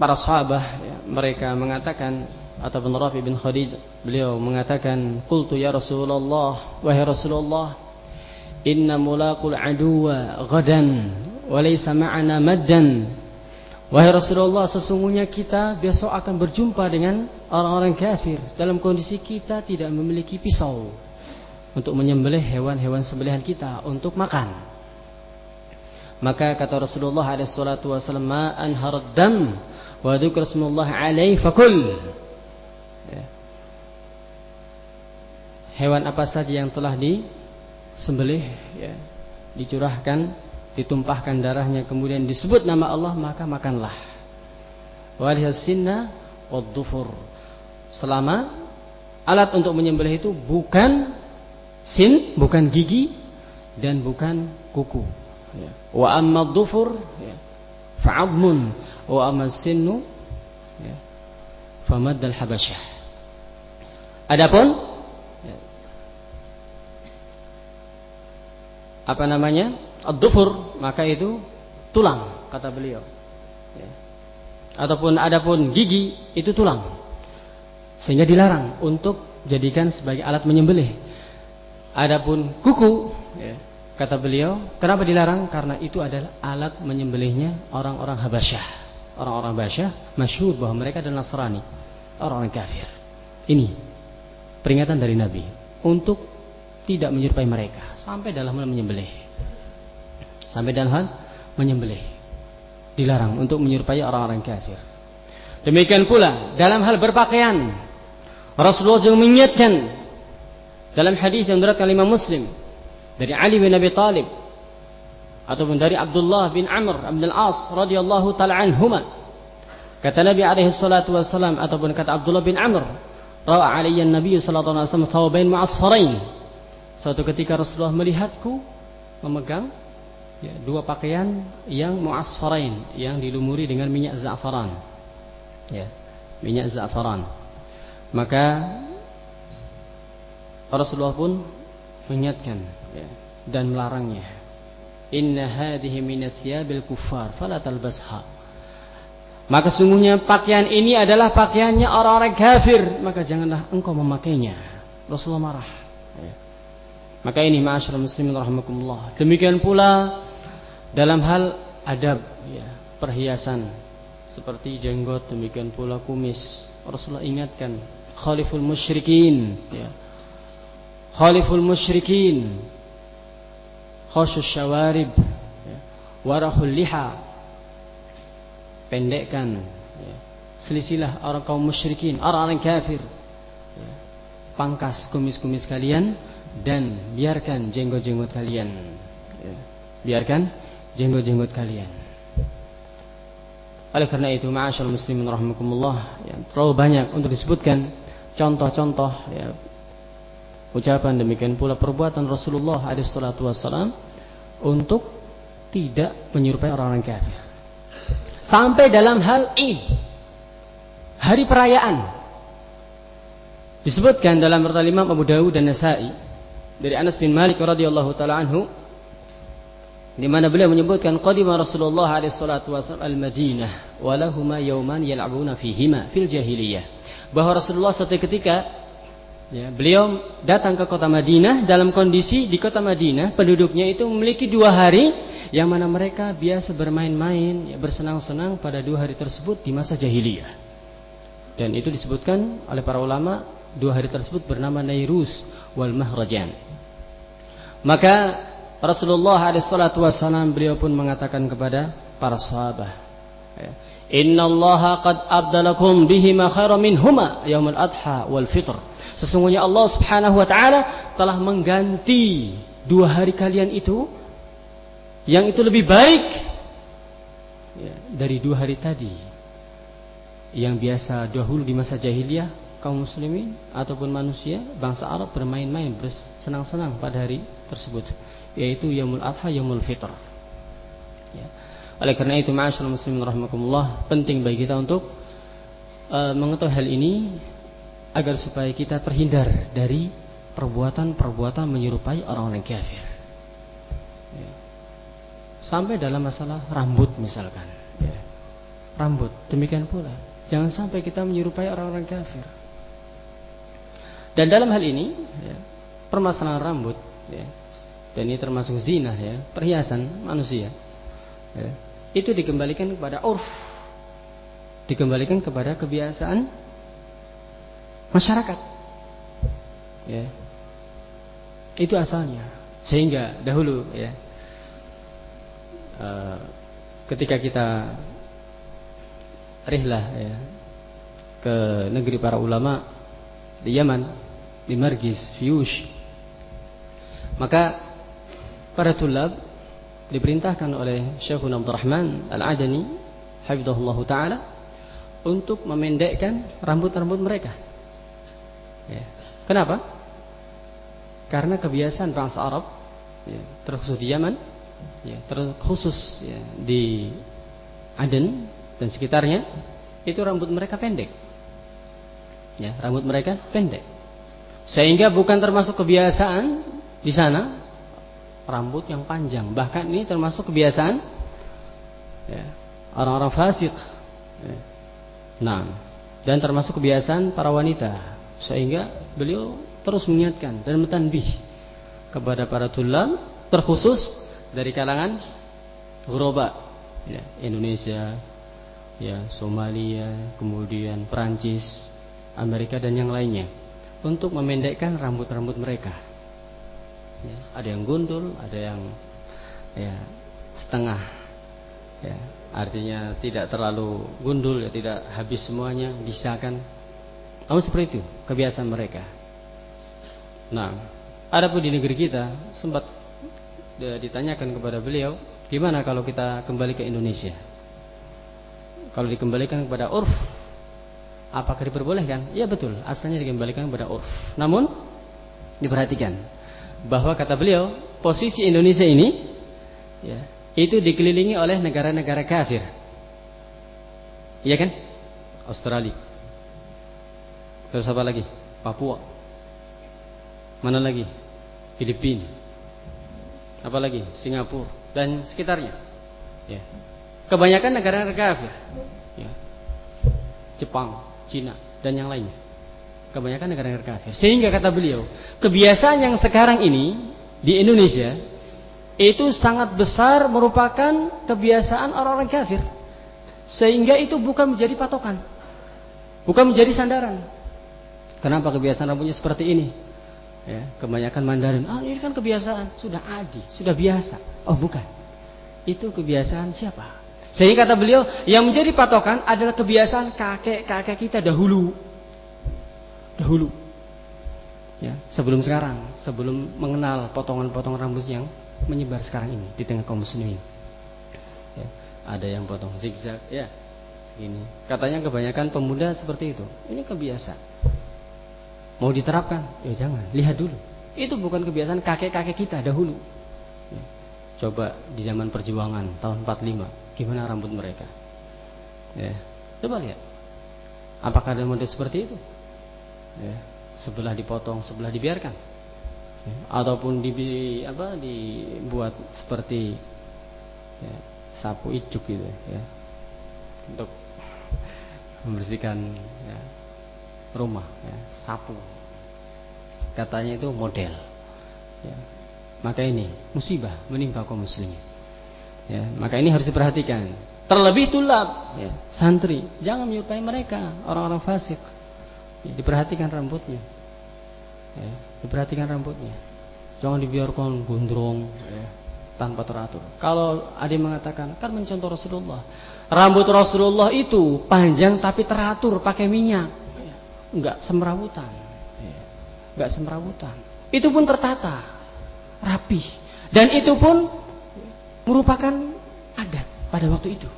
para sahabat ya, mereka mengatakan ataupun Rafi bin Khadij beliau mengatakan qultu ya Rasulullah wahai Rasulullah inna mulaqul aduwa gadan wa laysa ma'ana maddan. Wahai Rasulullah sesungguhnya kita besok akan berjumpa dengan orang-orang kafir. Dalam kondisi kita tidak memiliki pisau untuk menyembelih hewan-hewan sembelihan kita untuk makan. Maka kata Rasulullah alaihi salatu wasallam, "Ma anharad dam wa dzikra Rasulullah alaihi fakul." Ya. Hewan apa saja yang telah disembelih ya, dicurahkan, ditumpahkan darahnya kemudian disebut nama Allah maka makanlah. Wal sinna wad dufur. Selama alat untuk menyembelih itu bukan sin, bukan gigi dan bukan kuku. Ya. Wa amma dhufur ya. fa'admun wa amma sinnu ya. famaddal habasyah. Adapun ya. apa namanya? Ad-dhufur maka itu tulang kata beliau. Ya. Ataupun adapun gigi itu tulang. Sehingga dilarang untuk jadikan sebagai alat menyembelih. Adapun kuku Kata beliau, kenapa dilarang? Karena itu adalah alat menyembelihnya orang-orang Habasyah. Orang-orang Habasyah masyhur bahwa mereka adalah Nasrani, orang-orang kafir. Ini peringatan dari Nabi untuk tidak menyerupai mereka sampai dalam hal menyembelih. Sampai dalam hal menyembelih. Dilarang untuk menyerupai orang-orang kafir. Demikian pula dalam hal berpakaian. Rasulullah juga mengingatkan dalam hadis yang diriwayatkan Imam Muslim dari Ali bin Abi Talib ataupun dari Abdullah bin Amr bin Al-As radhiyallahu taala anhuma. Kata Nabi alaihi salatu wasallam ataupun kata Abdullah bin Amr ra'a alayya Nabi sallallahu alaihi wasallam thawbain mu'asfarain suatu ketika Rasulullah melihatku memegang ya, dua pakaian yang mu'asfarain yang dilumuri dengan minyak za'faran. Ya minyak za'faran. Maka Rasulullah pun mengingatkan ya, dan melarangnya. Inna hadhihi minasyabil kuffar fala talbasha. Maka sungguhnya pakaian ini adalah pakaiannya orang-orang kafir, maka janganlah engkau memakainya. Rasulullah marah. Ya. Maka ini ma'asyiral muslimin rahimakumullah. Demikian pula dalam hal adab ya, perhiasan seperti jenggot demikian pula kumis. Rasulullah ingatkan khaliful musyrikin ya khaliful musyrikin khusus syawarib. Ya. warahul liha. Pendekkan. Ya. selisilah orang kaum musyrikin orang-orang kafir. Ya. pangkas kumis-kumis kalian dan biarkan jenggot-jenggot kalian. Biarkan jenggot-jenggot kalian. Oleh karena itu ma'asyal muslimin rahimakumullah terlalu banyak untuk disebutkan. Contoh-contoh ya, ucapan demikian pula perbuatan Rasulullah SAW untuk tidak menyerupai orang-orang kafir. Sampai dalam hal ini hari perayaan disebutkan dalam Imam Abu Dawud dan Nasai dari Anas bin Malik radhiyallahu taala anhu di mana beliau menyebutkan qadima Rasulullah alaihi salatu wasallam al-Madinah wa lahuma yawman yal'abuna fihima fil jahiliyah bahwa Rasulullah suatu ketika Ya, beliau datang ke kota Madinah dalam kondisi di kota Madinah penduduknya itu memiliki dua hari yang mana mereka biasa bermain-main, ya, bersenang-senang pada dua hari tersebut di masa jahiliyah. Dan itu disebutkan oleh para ulama dua hari tersebut bernama Nairus wal Mahrajan. Maka Rasulullah SAW beliau pun mengatakan kepada para sahabat, ya, Inna Allah qad abdalakum bihima khairan minhuma yaumul adha wal fitr. Sesungguhnya Allah Subhanahu wa taala telah mengganti dua hari kalian itu yang itu lebih baik ya, dari dua hari tadi yang biasa dahulu di masa jahiliyah kaum muslimin ataupun manusia bangsa Arab bermain-main bersenang-senang pada hari tersebut yaitu Yaumul Adha Yaumul Fitr ya. oleh karena itu ma'asyiral muslimin rahimakumullah penting bagi kita untuk uh, mengetahui hal ini agar supaya kita terhindar dari perbuatan-perbuatan menyerupai orang-orang kafir. Ya. Sampai dalam masalah rambut misalkan. Ya. Rambut, demikian pula. Jangan sampai kita menyerupai orang-orang kafir. Dan dalam hal ini, ya, permasalahan rambut, dan ini termasuk zina, perhiasan manusia, itu dikembalikan kepada urf, dikembalikan kepada kebiasaan masyarakat. Ya. Itu asalnya. Sehingga dahulu ya uh, ketika kita rihlah ya, ke negeri para ulama di Yaman, di Margis, Fiush. Maka para tulab diperintahkan oleh Syekhuna Abdul Rahman Al-Adani hafizahullah taala untuk memendekkan rambut-rambut mereka. Ya. Kenapa? Karena kebiasaan bangsa Arab, ya, terkhusus di Yaman, ya, terkhusus ya, di Aden dan sekitarnya, itu rambut mereka pendek. Ya, rambut mereka pendek. Sehingga bukan termasuk kebiasaan di sana rambut yang panjang. Bahkan ini termasuk kebiasaan ya, orang-orang fasik. Ya. Nah, dan termasuk kebiasaan para wanita sehingga beliau terus mengingatkan dan mentanbih kepada para tulam terkhusus dari kalangan Eropa ya, Indonesia ya Somalia kemudian Perancis Amerika dan yang lainnya untuk memendekkan rambut-rambut mereka. Ya, ada yang gundul ada yang ya setengah ya artinya tidak terlalu gundul ya tidak habis semuanya disahkan kamu seperti itu kebiasaan mereka. Nah, ada pun di negeri kita sempat ditanyakan kepada beliau, gimana kalau kita kembali ke Indonesia? Kalau dikembalikan kepada urf, apakah diperbolehkan? Ya betul, asalnya dikembalikan kepada urf. Namun diperhatikan bahwa kata beliau, posisi Indonesia ini ya, itu dikelilingi oleh negara-negara kafir. Iya kan? Australia, Terus apa lagi? Papua. Mana lagi? Filipina. Apa lagi? Singapura dan sekitarnya. Ya. Kebanyakan negara-negara kafir. Ya. Jepang, Cina dan yang lainnya. Kebanyakan negara-negara kafir. Sehingga kata beliau, kebiasaan yang sekarang ini di Indonesia itu sangat besar merupakan kebiasaan orang-orang kafir. Sehingga itu bukan menjadi patokan. Bukan menjadi sandaran. Kenapa kebiasaan rambutnya seperti ini? Ya, kebanyakan Mandarin, ah ini kan kebiasaan, sudah adi, sudah biasa. Oh bukan, itu kebiasaan siapa? Sehingga kata beliau, yang menjadi patokan adalah kebiasaan kakek-kakek kita dahulu, dahulu. Ya, sebelum sekarang, sebelum mengenal potongan-potongan rambut yang menyebar sekarang ini di tengah kaum muslimin. Ya, ada yang potong zigzag, ya, segini. Katanya kebanyakan pemuda seperti itu. Ini kebiasaan. Mau diterapkan? Ya jangan, lihat dulu. Itu bukan kebiasaan kakek-kakek kita dahulu. Ya. Coba di zaman perjuangan tahun 45, gimana rambut mereka? Ya. Coba lihat. Apakah ada model seperti itu? Ya. Sebelah dipotong, sebelah dibiarkan. ya, ataupun di apa dibuat seperti ya, sapu ijuk gitu ya untuk membersihkan ya, rumah ya, sapu. Katanya itu model ya. maka ini musibah menimpa kaum muslimin ya. Maka ini harus diperhatikan. Terlebih tulab ya, santri. Jangan menyerupai mereka orang-orang fasik. Ya, diperhatikan rambutnya ya, diperhatikan rambutnya. Jangan dibiarkan gondrong ya, tanpa teratur. Kalau ada yang mengatakan kan mencontoh Rasulullah. Rambut Rasulullah itu panjang tapi teratur pakai minyak enggak semrawutan. Enggak semrawutan. Itu pun tertata. Rapi dan itu pun merupakan adat pada waktu itu.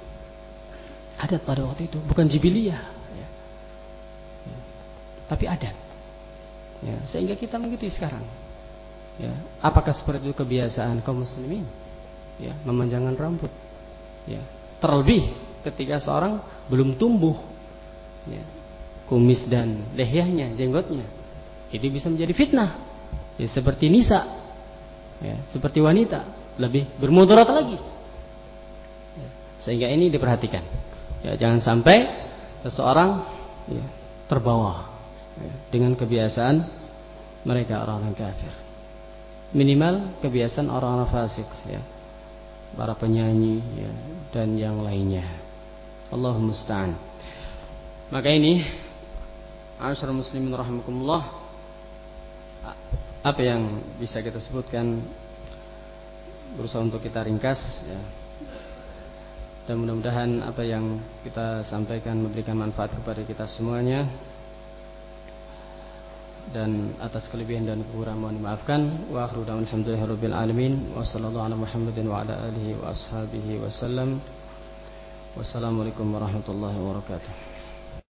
Adat pada waktu itu. Bukan jibiliyah ya. tapi adat. Ya, sehingga kita mengikuti sekarang. Ya. Apakah seperti itu kebiasaan kaum muslimin? Ya. Memanjangkan rambut. Ya. Terlebih ketika seorang belum tumbuh. Ya, kumis dan lehyahnya jenggotnya. Itu bisa menjadi fitnah. Ya, seperti nisa. Ya, seperti wanita. Lebih bermudarat lagi. Ya, sehingga ini diperhatikan. Ya, jangan sampai seseorang ya, terbawa ya, dengan kebiasaan mereka orang-orang kafir. Minimal kebiasaan orang-orang fasik ya. Para penyanyi ya, dan yang lainnya. Allah musta'an maka ini Asyar muslimin rahimakumullah. Apa yang bisa kita sebutkan? Berusaha untuk kita ringkas ya. dan mudah-mudahan apa yang kita sampaikan memberikan manfaat kepada kita semuanya. Dan atas kelebihan dan kekurangan mohon dimaafkan. Wa akhiru da'wan alhamdulillahirabbil alamin. Wa sallallahu ala muhammadin wa ala alihi wa ashabihi wasallam wassalamualaikum warahmatullahi wabarakatuh